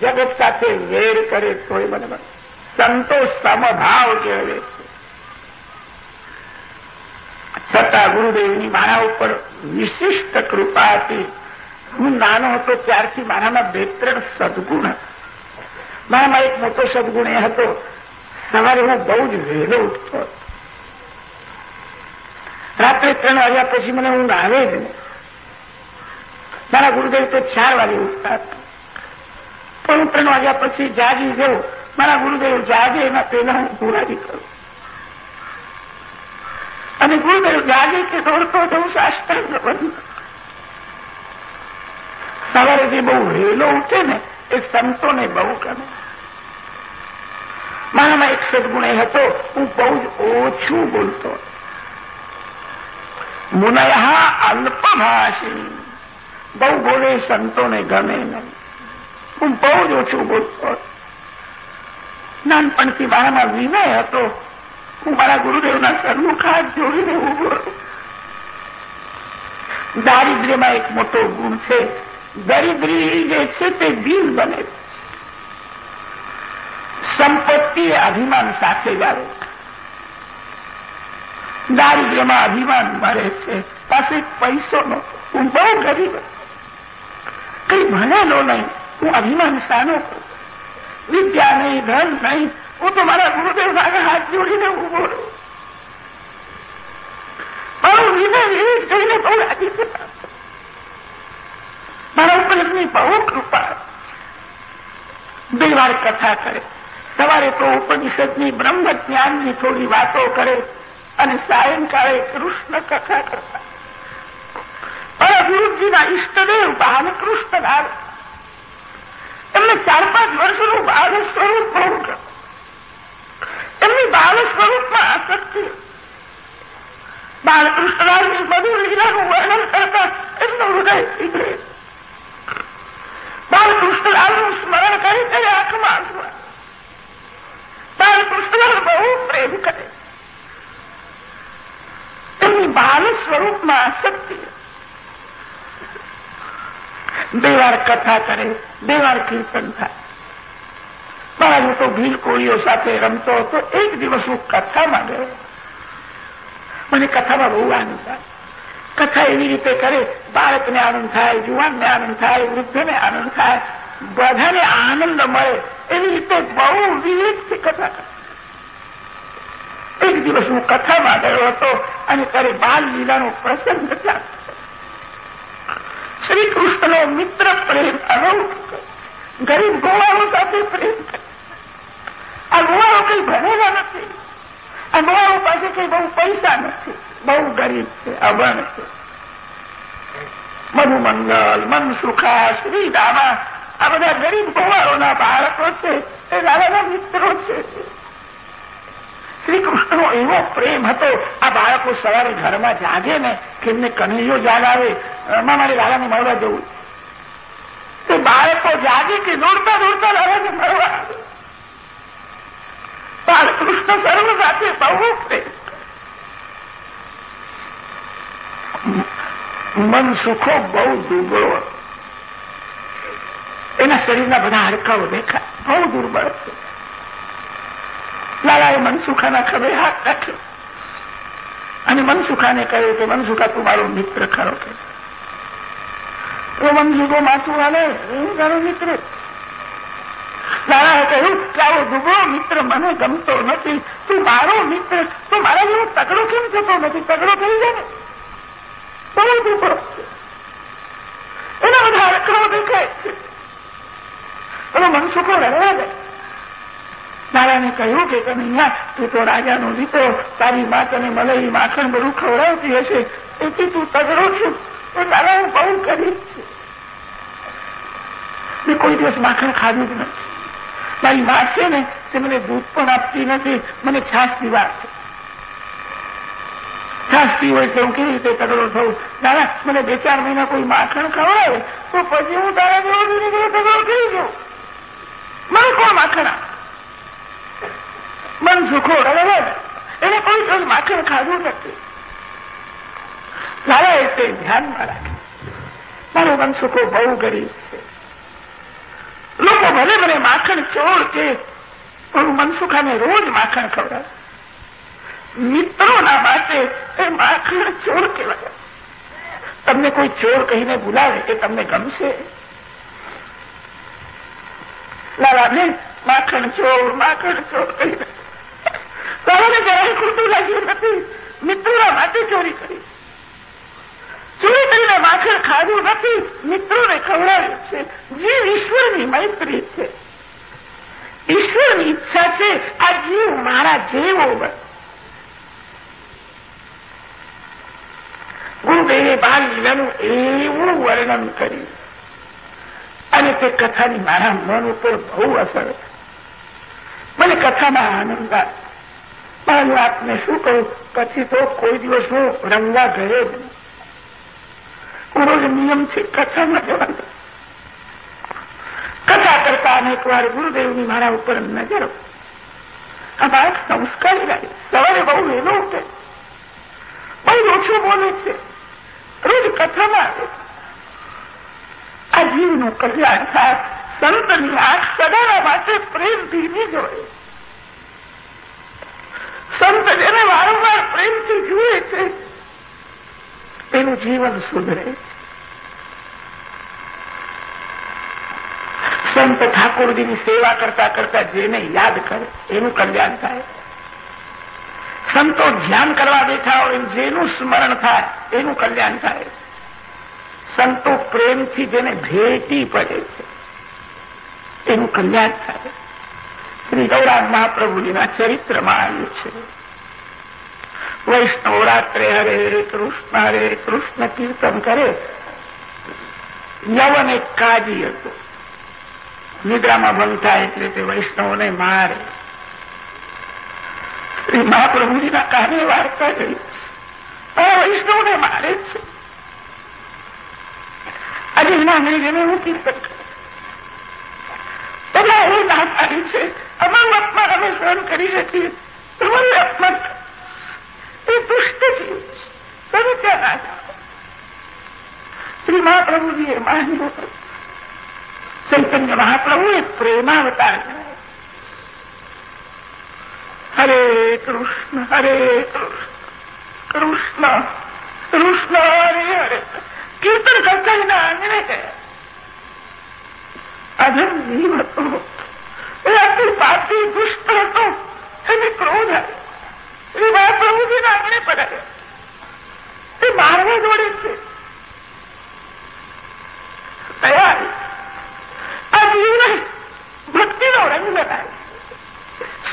જગત સાથે વેર કરે તો એ મન બગડે. સંતો સમભાવ કહેવે છતાં ગુરુદેવની મારા ઉપર વિશિષ્ટ કૃપા હતી હું નાનો હતો ત્યારથી મારામાં બે ત્રણ સદગુણ મારામાં એક મોટો સદગુણ એ હતો, સવારે હું બહુ જ વહેલો ઉઠતો રાત્રે ત્રણ વાગ્યા પછી મને ઊંઘ આવે જ મારા ગુરુદેવ તો ચાર વાગે ઉઠતા પણ હું ત્રણ વાગ્યા પછી જાગી જઉં મારા ગુરુદેવ જાગે એના પહેલા હું પુરાવી કરું. અને ગુરુદેવ જાગે કે દોડતો જવું સાષ્ટાંગ બંધ સવારે જે બહુ વહેલો ઉઠે ને, એ સંતોને બહુ ગમે. મારામાં એક સદગુણ એ હતો, હું બહુ જ ઓછું બોલતો. મુનયા અલ્પભાષી. બહુ બોલે સંતોને ગમે નહીં. હું બહુ જ ઓછું બોલતો. નાનપણથી મારામાં વિનય હતો. હું મારા ગુરુદેવના સરમુખ હાથ જોડીને ઊભો દારિદ્ર્યમાં એક મોટો ગુણ છે દરિદ્રી જે છે તે વીર બને સંપત્તિ અભિમાન સાથે જ આવે અભિમાન મરે છે. પાસે પૈસો નો હું બહુ ગરીબ કઈ ભણેલો નહીં. હું અભિમાન સાનો કરું વિદ્યા નહીં, ધન નહીં. હું તો મારા ગુરુદેવ આગળ હાથ જોડીને ઊભો રહું. બહુ વિનય એ જઈને બહુ રાજી થતા. મારા ઉપર એમની બહુ કૃપા બે વાર કથા કરે. સવારે તો ઉપનિષદની બ્રહ્મ જ્ઞાનની થોડી વાતો કરે અને સાયંકાળે કૃષ્ણ કથા કરતા. મારા ગુરુજીના ઈષ્ટદેવ બાલકૃષ્ણ નામ એમને ચાર પાંચ વર્ષનું બાળ સ્વરૂપ બહુ ગયું એમની બાળ સ્વરૂપમાં આસક્તિ. બાળકૃષ્ણલાલની બધું લીલાનું વર્ણન કરતા એમનું હૃદય પીગળે. બાલકૃષ્ણલાલનું સ્મરણ કરે ત્યારે આંખમાં આંસુ બાલકૃષ્ણલાલ બહુ પ્રેમ કરે એમની બાલ સ્વરૂપમાં આસક્તિ બે વાર કથા કરે બે વાર કીર્તન થાય મારા હું તો ભીલ કોળીઓ સાથે રમતો હતો એક દિવસ હું કથામાં ગયો મને કથામાં બહુ આનંદ થાય કથા એવી રીતે કરે, બાળકને આનંદ થાય જુવાનને આનંદ થાય, વૃદ્ધને આનંદ થાય, બધાને આનંદ મળે, એવી રીતે બહુ વિવેકથી કથા એક દિવસ હું કથામાં ગયો હતો અને ત્યારે બાલ લીલાનો પ્રસંગ ચાલતો શ્રી મિત્ર પ્રેમ અનૌઠ ગરીબ ગોવાઓ સાથે પ્રેમ આ ગોવાઓ કંઈ ભણેલા નથી. આ ગોવાઓ પાસે કંઈ બહુ પૈસા નથી. બહુ ગરીબ છે, અભણ છે. મધુમંગલ, મનસુખા શ્રી દામા આ બધા ગરીબ ગોવાળોના બાળકો છે, એ દાદાના મિત્રો છે. શ્રી એવો પ્રેમ હતો, આ બાળકો સવારે ઘરમાં જાગે ને કે એમને કનૈયો જાગાવે એમાં મારે દાદાને મળવા જવું. તે બાળકો જાગે કે દોડતા દોડતા દાદાને મળવા બાળકૃષ્ણ સર્વ સાથે બહુ પ્રેમ. મન સુખો બહુ દુર્બળ એના શરીરના બધા હાડકાઓ દેખાય. બહુ દુર્બળ લાલાએ મનસુખાના ખભે હાથ રાખ્યો. અને મનસુખાને કહ્યું કે, મનસુખા, તું મારો મિત્ર ખરો કે. તો મનસુખો માથું હાલે, હું તારો મિત્ર? લાલાએ કહ્યું કે આવો દુબળો મિત્ર મને ગમતો નથી. તું મારો મિત્ર, તું મારા જેવો તગડો કેમ થતો નથી? તગડો થઈ જાય બહુ દુબળો છે એના બધા રખડો દેખાય છે પેલો મનસુખો રહેવા દે નારાયણે કહ્યું કે કનૈયા તું તો રાજાનો દીકરો તારી મા તને મલાઈ માખણ બધું ખવડાવતી હશે એથી તું તગડો છું એ નારાયણ બહુ કરી છે મેં કોઈ દિવસ માખણ ખાધું જ નથી મારી મા છે ને તે મને દૂધ પણ આપતી નથી મને છાશ પીવા છે છાશ હોય તો હું કેવી રીતે તગડો થવું દાદા, મને બે ચાર મહિના કોઈ માખણ ખવડાવે તો પછી હું તારા જેવો ધીરે ધીરે તગડો થઈ જાઉં મને કોણ માખણ મન સુખો રવે એને કોઈ દિવસ માખણ ખાધું નથી. લાલાએ તે ધ્યાનમાં રાખે મારો મન સુખો બહુ ગરીબ છે. લોકો ભલે મને માખણ ચોર કે, પણ મનસુખાને રોજ માખણ ખવડાવે. મિત્રોના માટે એ માખણ ચોર કહેવાય. તમને કોઈ ચોર કહીને બોલાવે એ તમને ગમશે? લાલાને માખણ ચોર માખણ ચોર કહીને. લાલાને જરાય ખોટું લાગ્યું નથી. મિત્રોના માટે ચોરી કરી. ચોરી કરીને માખણ ખાધું નથી. મિત્રોને ખવડાવ્યું છે. જીવ ઈશ્વરની મૈત્રી છે. ઈશ્વરની ઈચ્છા છે. આ જીવ મારા જેવો બને ગુરુદેવે બાલ લીલાનું એવું વર્ણન કર્યું. અને તે કથાની મારા મન ઉપર બહુ અસર મને કથામાં આનંદ આવ્યો. આપને શું કહું? પછી તો કોઈ દિવસ હું રમવા ગયો જ રોજ નિયમ છે, કથામાં જવાનું. કથા કરતા અનેક વાર ગુરુદેવની મારા ઉપર નજર આ બાળક સંસ્કારી લાગે. સવારે બહુ વહેલો ઉઠે. બહુ ઓછું બોલે છે. રોજ કથામાં આ જીવનું કલ્યાણ થાય. સંતની આંખ સદાના માટે પ્રેમ ધીમી જોડે સંત જેને વારંવાર પ્રેમથી જુએ છે, તેનું જીવન સુધરે. સંત ઠાકોરજીની સેવા કરતા કરતા જેને યાદ કરે, એનું કલ્યાણ થાય. સંતો ધ્યાન કરવા બેઠા હોય જેનું સ્મરણ થાય, એનું કલ્યાણ થાય. સંતો પ્રેમથી જેને ભેટી પડે છે, એનું કલ્યાણ થાય. શ્રી ગૌરાંગ મહાપ્રભુજીના ચરિત્રમાં આવ્યું છે. વૈષ્ણવ રાત્રે હરે કૃષ્ણ હરે કૃષ્ણ કીર્તન કરે. યવન એક કાજી હતું. નિદ્રામાં ભંગ થાય એટલે તે વૈષ્ણવને મારે. શ્રી મહાપ્રભુજીના કાને વાર્તા ગઈ આ વૈષ્ણવને મારે છે. આજે એના મેળવીને હું કીર્તન કરું. બધા એવું ના પાડી છે. અમારું અપમાન અમે સહન કરી શકીએ. તમારું અપમાન એ દુષ્ટ જીવ તમે ત્યાં ના શ્રી મહાપ્રભુજીએ માન્યું ચૈતન્ય મહાપ્રભુએ પ્રેમાવતાર હરે કૃષ્ણ હરે કૃષ્ણ કૃષ્ણ હરે હરે કીર્તન કરતા એના આંગણે અધમ જીવ હતો એ આટલી પાપી દુષ્ટ હતો એને ક્રોધ આવ્યો શ્રી મહાપ્રભુજીના આંગણે પડાયો એ મારવા દોડે છે તૈયાર આ જીવને ભક્તિનો રંગ બનાવે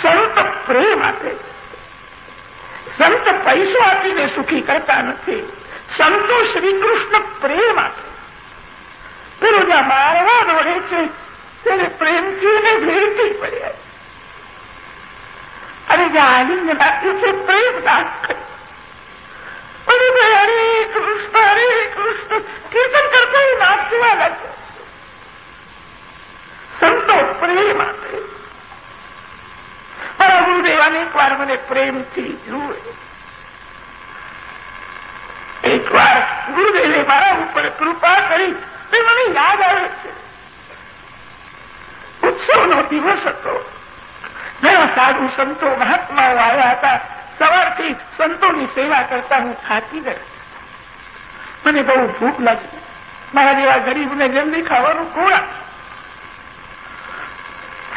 સંત પ્રેમ આપે સંત પૈસો આપીને સુખી કરતા નથી. સંતો શ્રી પ્રેમ આપે પેલો જ્યાં મારવા દોડે છે. તેને પ્રેમથી ભેટી પડ્યા અને જ્યાં આનંદ નાખ્યું છે, પ્રેમ દાખ કર્યું ભાઈ હરે કૃષ્ણ હરે કૃષ્ણ કીર્તન કરતા એ નાચવા લાગ્યો સંતો પ્રેમ આપે મારા ગુરુદેવ મને પ્રેમથી જુએ. એકવાર ગુરુદેવે મારા ઉપર કૃપા કરી તે મને યાદ આવે છે. ઉત્સવનો દિવસ હતો. ઘણા સાધુ સંતો મહાત્માઓ આવ્યા હતા. સવારથી સંતોની સેવા કરતા હું થાકી ગયો. મને બહુ ભૂખ લાગી. મારા જેવા ગરીબને જલ્દી ખાવાનું કોણ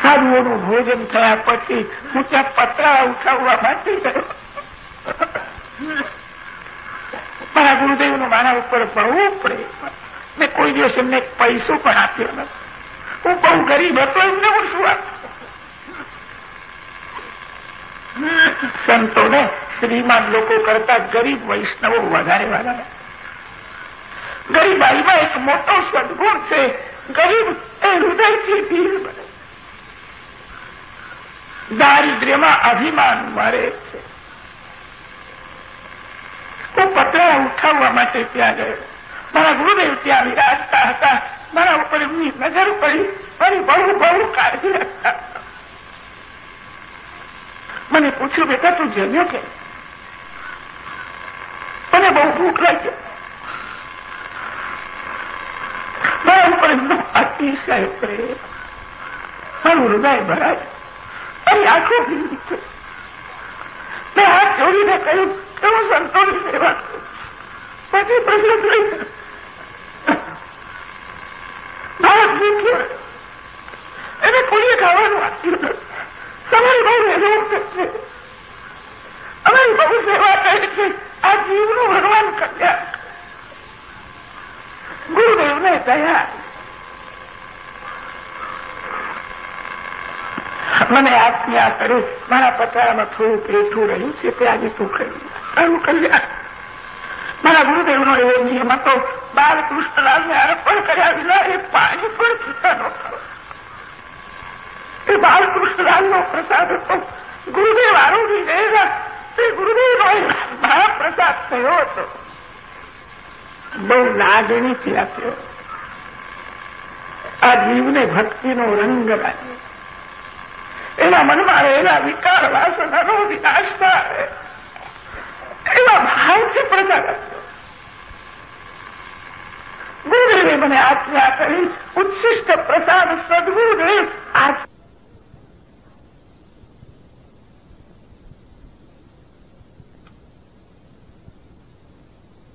સાધુઓનું ભોજન થયા પછી હું ત્યાં પતરા ઉઠાવવા માટે ગયો. મારા ગુરુદેવનો મારા ઉપર બહુ પડે મેં કોઈ દિવસ એમને પૈસો પણ આપ્યો નથી હું બહુ ગરીબ હતો, એમને હું શું સંતોને શ્રીમાન લોકો કરતા ગરીબ વૈષ્ણવો વધારે વધારે. ગરીબાઈમાં એક મોટો સદગુણ છે. ગરીબ એ હૃદયથી ભીલ બને. દારિદ્ર્યમાં અભિમાન મરે છે. હું પતરા ઉઠાવવા માટે ત્યાં ગયો. મારા ગુરુદેવ ત્યાં વિરાજતા હતા. મારા ઉપર એમની નજર પડી. મારી બહુ બહુ કાળજી રાખતા મને પૂછ્યું, બેટા, તું જમ્યો કે મને બહુ ભૂખ લાગી. મારા ઉપર એમનો અતિશય પ્રેમ. મારું હૃદય ભરાય. મારી આંખો છે. મેં હાથ જોડીને કહ્યું કે હું સંતોની સેવા પછી પ્રશ્ન થઈ મીઠું એને કોઈએ ખાવાનું આપ્યું તમારી બહુ એનો છે. અમારી બહુ સેવા કરે છે. આ જીવનું ભગવાન કલ્યાણ. ગુરુદેવને દયા મને આજ્ઞા કરી, મારા પથારામાં થોડું પેઠું રહ્યું છે, તે તું કરી તારું કલ્યાણ મારા ગુરુદેવનો એવો નિયમ હતો બાલકૃષ્ણલાલને અર્પણ કર્યા વિના એ પાણી પણ પીતા નહોતા એ બાલકૃષ્ણલાલનો પ્રસાદ હતો. ગુરુદેવ આરોગી ગયેલા. તે ગુરુદેવ મારા પ્રસાદ થયો હતો. બહુ લાગણીથી આપ્યો આ જીવને ભક્તિનો રંગ લાગ્યો. એના મનમાં રહેલા વિકાર, વાસનાનો વિનાશ થાય. એવા ભાવથી પ્રચાર આપ્યો ગુરુદેવે મને આજ્ઞા કરી ઉચ્છિષ્ટ પ્રસાદ સદગુરુદેવ આજ